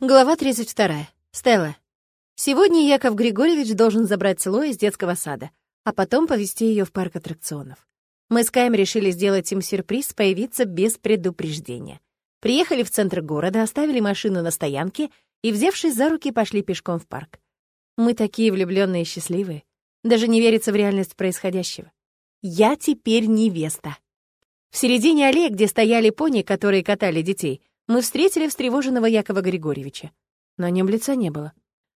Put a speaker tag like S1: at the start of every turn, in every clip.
S1: Глава 32. Стелла. Сегодня Яков Григорьевич должен забрать Ло из детского сада, а потом повезти ее в парк аттракционов. Мы с Каем решили сделать им сюрприз появиться без предупреждения. Приехали в центр города, оставили машину на стоянке и, взявшись за руки, пошли пешком в парк. Мы такие влюбленные и счастливые. Даже не верится в реальность происходящего. Я теперь невеста. В середине аллеи, где стояли пони, которые катали детей, мы встретили встревоженного Якова Григорьевича. На нем лица не было.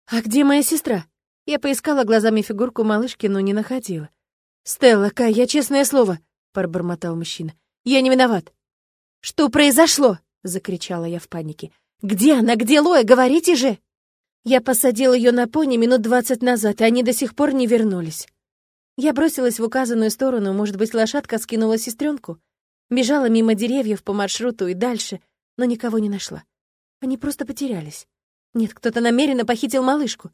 S1: «А где моя сестра?» Я поискала глазами фигурку малышки, но не находила. «Стелла, Кай, я честное слово», — пробормотал мужчина. «Я не виноват». «Что произошло?» — закричала я в панике. «Где она? Где Лоя? Говорите же!» Я посадила ее на пони минут двадцать назад, и они до сих пор не вернулись. Я бросилась в указанную сторону, может быть, лошадка скинула сестренку. Бежала мимо деревьев по маршруту и дальше, но никого не нашла. Они просто потерялись. Нет, кто-то намеренно похитил малышку.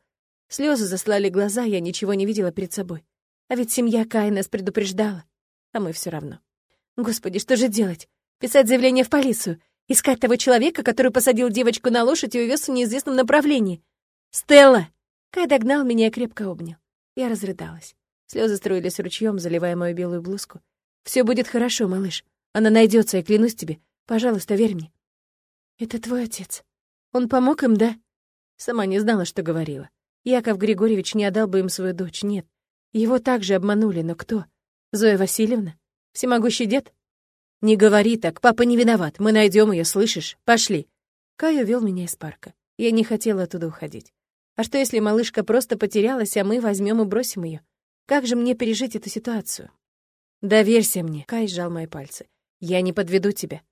S1: Слезы заслали глаза, я ничего не видела перед собой. А ведь семья Кай нас предупреждала, а мы все равно. Господи, что же делать? Писать заявление в полицию? Искать того человека, который посадил девочку на лошадь и увез в неизвестном направлении? «Стелла!» Кай догнал меня и крепко обнял. Я разрыдалась. Слезы струились ручьем, заливая мою белую блузку. Все будет хорошо, малыш. Она найдется, я клянусь тебе. Пожалуйста, верь мне. «Это твой отец. Он помог им, да?» Сама не знала, что говорила. Яков Григорьевич не отдал бы им свою дочь, нет. Его также обманули, но кто? Зоя Васильевна? Всемогущий дед? «Не говори так, папа не виноват, мы найдем ее, слышишь? Пошли!» Кай увел меня из парка. Я не хотела оттуда уходить. А что, если малышка просто потерялась, а мы возьмем и бросим ее? Как же мне пережить эту ситуацию? «Доверься мне», — Кай сжал мои пальцы. «Я не подведу тебя.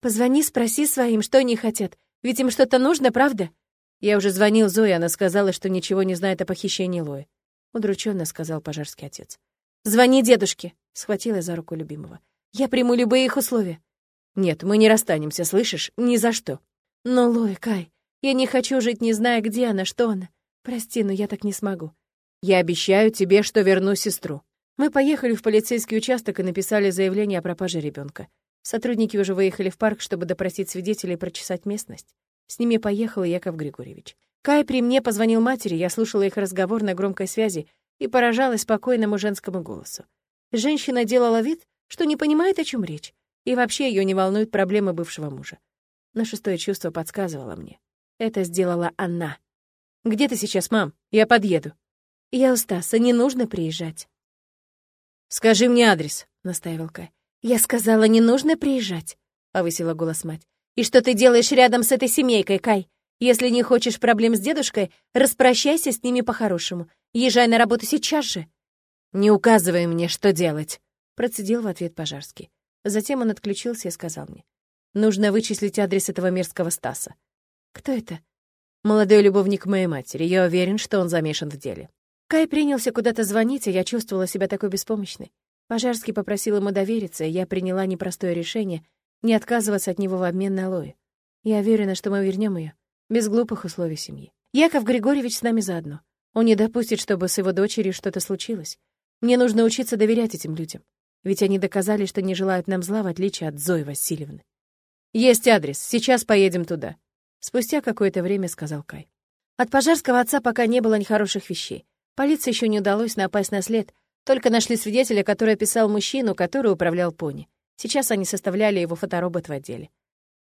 S1: Позвони, спроси своим, что они хотят. Ведь им что-то нужно, правда? Я уже звонил Зое, она сказала, что ничего не знает о похищении Лои. Удрученно сказал пожарский отец. Звони дедушке, схватила за руку любимого. Я приму любые их условия. Нет, мы не расстанемся, слышишь? Ни за что. Но, Лои, Кай, я не хочу жить, не зная, где она, что она. Прости, но я так не смогу. Я обещаю тебе, что верну сестру. Мы поехали в полицейский участок и написали заявление о пропаже ребенка. Сотрудники уже выехали в парк, чтобы допросить свидетелей и прочесать местность. С ними поехал Яков Григорьевич. Кай при мне позвонил матери, я слушала их разговор на громкой связи и поражалась спокойному женскому голосу. Женщина делала вид, что не понимает, о чем речь, и вообще ее не волнуют проблемы бывшего мужа. Но шестое чувство подсказывало мне. Это сделала она. «Где ты сейчас, мам? Я подъеду». «Я у Стаса, не нужно приезжать». «Скажи мне адрес», — настаивал Кай. «Я сказала, не нужно приезжать», — повысила голос мать. «И что ты делаешь рядом с этой семейкой, Кай? Если не хочешь проблем с дедушкой, распрощайся с ними по-хорошему. Езжай на работу сейчас же». «Не указывай мне, что делать», — процедил в ответ Пожарский. Затем он отключился и сказал мне. «Нужно вычислить адрес этого мерзкого Стаса». «Кто это?» «Молодой любовник моей матери. Я уверен, что он замешан в деле». Кай принялся куда-то звонить, и я чувствовала себя такой беспомощной. Пожарский попросил ему довериться, и я приняла непростое решение не отказываться от него в обмен на Лои. Я уверена, что мы вернем ее без глупых условий семьи. Яков Григорьевич с нами заодно. Он не допустит, чтобы с его дочерью что-то случилось. Мне нужно учиться доверять этим людям. Ведь они доказали, что не желают нам зла, в отличие от Зои Васильевны. «Есть адрес, сейчас поедем туда», — спустя какое-то время сказал Кай. От пожарского отца пока не было нехороших вещей. Полиции еще не удалось напасть на след, только нашли свидетеля, который описал мужчину, который управлял пони. Сейчас они составляли его фоторобот в отделе.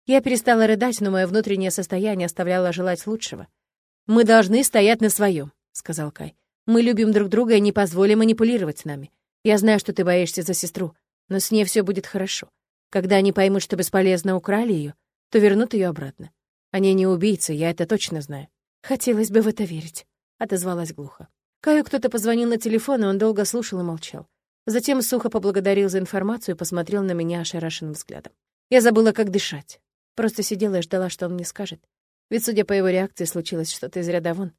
S1: Я перестала рыдать, но мое внутреннее состояние оставляло желать лучшего. «Мы должны стоять на своем, сказал Кай. «Мы любим друг друга и не позволим манипулировать нами. Я знаю, что ты боишься за сестру, но с ней все будет хорошо. Когда они поймут, что бесполезно украли ее, то вернут ее обратно. Они не убийцы, я это точно знаю». «Хотелось бы в это верить», — отозвалась глухо. Каю кто-то позвонил на телефон, и он долго слушал и молчал. Затем сухо поблагодарил за информацию и посмотрел на меня ошарашенным взглядом. Я забыла, как дышать. Просто сидела и ждала, что он мне скажет. Ведь, судя по его реакции, случилось что-то из ряда вон.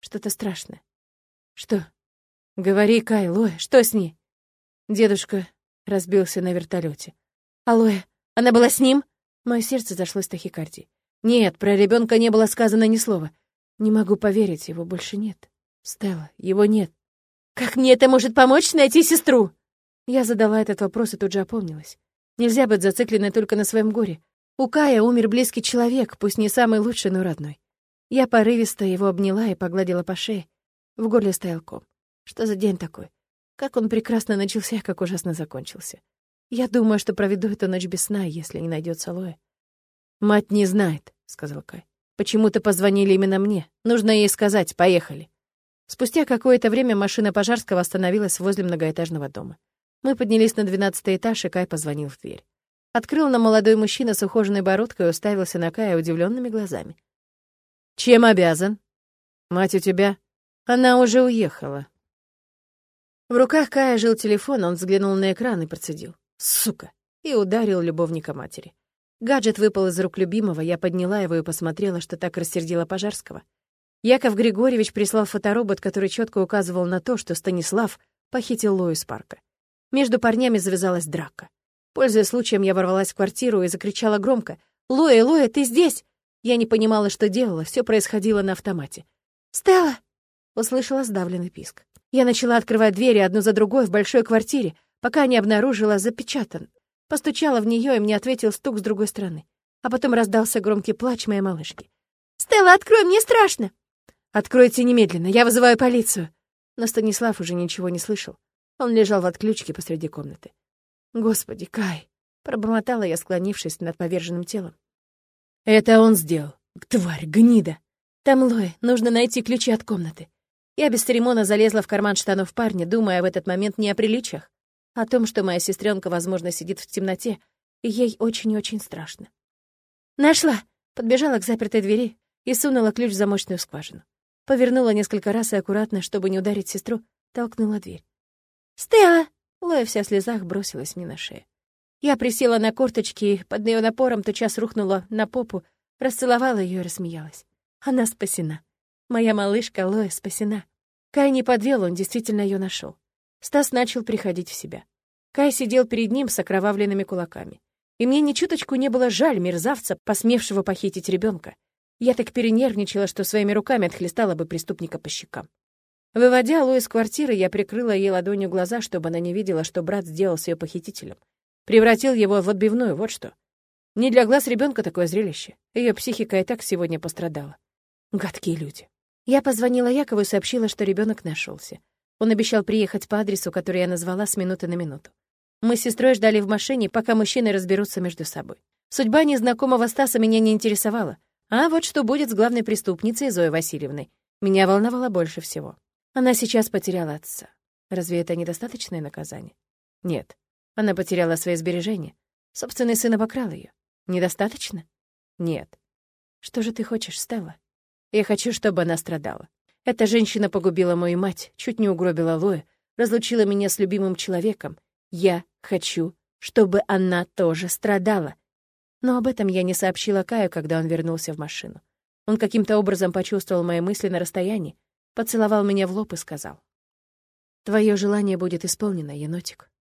S1: Что-то страшное. Что? Говори, Кай, Лоя, что с ней? Дедушка разбился на вертолете. Алоэ, она была с ним? Мое сердце зашло с тахикардией. Нет, про ребенка не было сказано ни слова. Не могу поверить, его больше нет. Стелла, его нет. Как мне это может помочь найти сестру? Я задала этот вопрос и тут же опомнилась. Нельзя быть зацикленной только на своем горе. У Кая умер близкий человек, пусть не самый лучший, но родной. Я порывисто его обняла и погладила по шее. В горле стоял ком. Что за день такой? Как он прекрасно начался, как ужасно закончился. Я думаю, что проведу эту ночь без сна, если не найдется Лоя. «Мать не знает», — сказал Кай. «Почему-то позвонили именно мне. Нужно ей сказать. Поехали». Спустя какое-то время машина Пожарского остановилась возле многоэтажного дома. Мы поднялись на двенадцатый этаж, и Кай позвонил в дверь. Открыл на молодой мужчина с ухоженной бородкой и уставился на Кая удивленными глазами. «Чем обязан?» «Мать у тебя?» «Она уже уехала». В руках Кая жил телефон, он взглянул на экран и процедил. «Сука!» и ударил любовника матери. Гаджет выпал из рук любимого, я подняла его и посмотрела, что так рассердила Пожарского. Яков Григорьевич прислал фоторобот, который четко указывал на то, что Станислав похитил Лою парка. Между парнями завязалась драка. Пользуясь случаем, я ворвалась в квартиру и закричала громко. «Лоя, Лоя, ты здесь?» Я не понимала, что делала, все происходило на автомате. «Стелла!» — услышала сдавленный писк. Я начала открывать двери одну за другой в большой квартире, пока не обнаружила запечатан. Постучала в нее, и мне ответил стук с другой стороны. А потом раздался громкий плач моей малышки. «Стелла, открой, мне страшно!» «Откройте немедленно, я вызываю полицию!» Но Станислав уже ничего не слышал. Он лежал в отключке посреди комнаты. «Господи, Кай!» — пробормотала я, склонившись над поверженным телом. «Это он сделал. Тварь, гнида! Там Лои, нужно найти ключи от комнаты». Я без церемона залезла в карман штанов парня, думая в этот момент не о приличиях, а о том, что моя сестренка, возможно, сидит в темноте, и ей очень-очень страшно. «Нашла!» — подбежала к запертой двери и сунула ключ в замочную скважину. Повернула несколько раз и аккуратно, чтобы не ударить сестру, толкнула дверь. «Стелла!» — Лоя вся в слезах бросилась мне на шею. Я присела на корточки и под ее напором тотчас рухнула на попу, расцеловала ее и рассмеялась. Она спасена. Моя малышка Лоя спасена. Кай не подвел, он действительно ее нашел. Стас начал приходить в себя. Кай сидел перед ним с окровавленными кулаками. И мне ни чуточку не было жаль мерзавца, посмевшего похитить ребенка. Я так перенервничала, что своими руками отхлестала бы преступника по щекам. Выводя Лу из квартиры, я прикрыла ей ладонью глаза, чтобы она не видела, что брат сделал с ее похитителем. Превратил его в отбивную, вот что. Не для глаз ребенка такое зрелище. Ее психика и так сегодня пострадала. Гадкие люди. Я позвонила Якову и сообщила, что ребенок нашелся. Он обещал приехать по адресу, который я назвала с минуты на минуту. Мы с сестрой ждали в машине, пока мужчины разберутся между собой. Судьба незнакомого Стаса меня не интересовала. А вот что будет с главной преступницей Зоей Васильевной, меня волновало больше всего. Она сейчас потеряла отца. Разве это недостаточное наказание? Нет. Она потеряла свои сбережения. Собственный сын обокрал ее. Недостаточно? Нет. Что же ты хочешь, Стелла? Я хочу, чтобы она страдала. Эта женщина погубила мою мать, чуть не угробила Лоя, разлучила меня с любимым человеком. Я хочу, чтобы она тоже страдала. Но об этом я не сообщила Каю, когда он вернулся в машину. Он каким-то образом почувствовал мои мысли на расстоянии, поцеловал меня в лоб и сказал. «Твое желание будет исполнено, енотик».